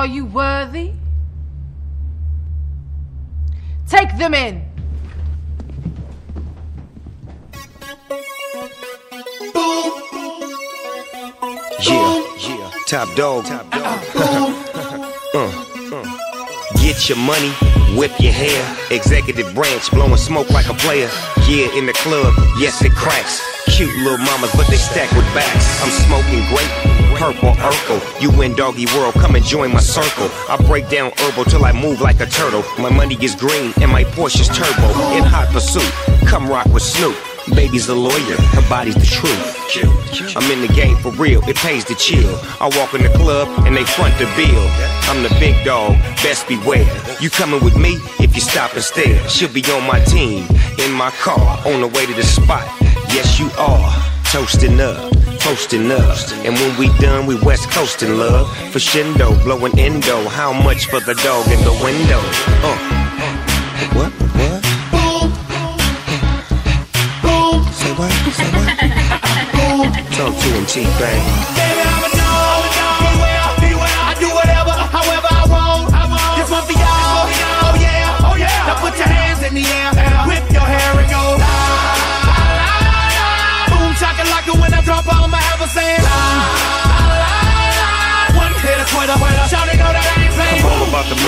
Are you worthy? Take them in. Yeah, yeah. Top dog. Top dog. Uh, uh. Get your money, whip your hair. Executive branch blowing smoke like a player. Yeah, in the club, yes it cracks. Cute little mamas, but they stack with backs. I'm smoking great purple Urkel. You in doggy world, come and join my circle. I break down herbal till I move like a turtle. My money is green and my Porsche's turbo. In hot pursuit, come rock with Snoop. Baby's a lawyer, her body's the truth. I'm in the game for real, it pays to chill. I walk in the club and they front the bill. I'm the big dog, best beware. You coming with me if you stop and stare. She'll be on my team, in my car, on the way to the spot. Yes, you are. Toasting up, toasting up. And when we done, we west coasting love. For shindo, blowing endo. How much for the dog in the window? Uh. What? What? Boom. Boom. Say what? Say what? Boom. Talk to him, T-Pain.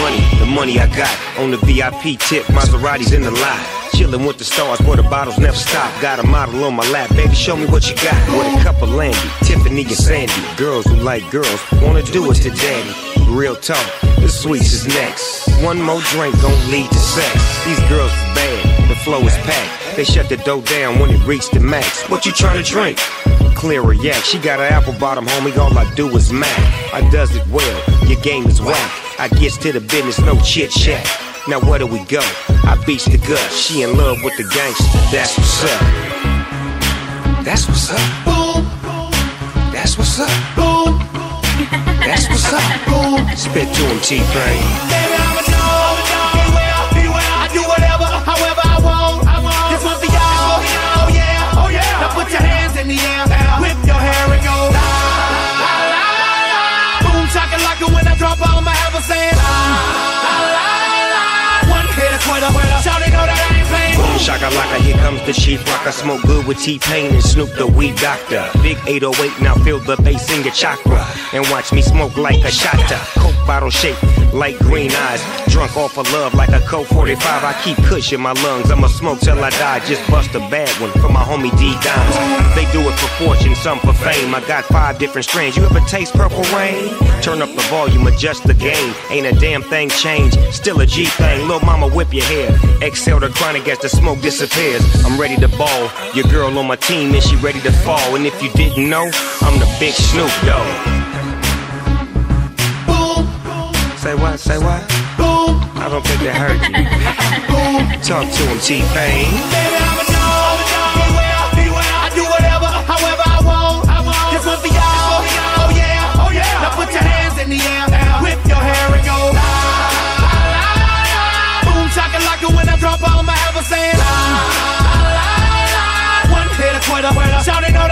Money, the money I got. On the VIP tip, Maserati's in the lot. Chillin' with the stars, boy, the bottles never stop. Got a model on my lap, baby, show me what you got. With a cup of Landy, Tiffany and Sandy. Girls who like girls, wanna do it to daddy. Real talk, the sweets is next. One more drink don't lead to sex. These girls is bad, the flow is packed. They shut the door down when it reached the max. What you tryna drink? Clear a yak, she got an apple bottom, homie. All I do is mac. I does it well, your game is whack. I gets to the business, no chit chat. Now where do we go? I beats the gut. She in love with the gangster. That's what's up. That's what's up. Boom. That's what's up. Boom. That's what's up. Boom. Spit to him, T-Pain. Boom shakalaka, here comes the chief rock. I smoke good with T-Pain and Snoop the weed doctor. Big 808, now feel the bass in your chakra. And watch me smoke like a shotta. Coke bottle shaped like green eyes. Drunk off of love like a Coke 45. I keep kush in my lungs. I'ma smoke till I die. Just bust a bad one for my homie D Dimes. They do it for fortune, some for fame. I got five different strains. You ever taste purple rain? Turn up the volume, adjust the gain. Ain't a damn thing changed. Still a G thing. Lil' mama whip your hair. Exhale the chronic as the smoke disappears. I'm ready to ball. Your girl on my team and she ready to fall. And if you didn't know, I'm the big Snoop Dogg. Say what? Say what? Boom. I don't think they heard you. Boom. Talk to him, T-Pain. Baby, I'm a dog. I do whatever, however I want. For y'all. Oh yeah, oh yeah. Now put your hands in the air. Whip your hair and go. La, la, la. Boom, when I drop. La, la, la. One hit quitter.